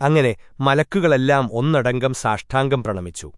അങ്ങനെ മലക്കുകളെല്ലാം ഒന്നടങ്കം സാഷ്ടാംഗം പ്രണമിച്ചു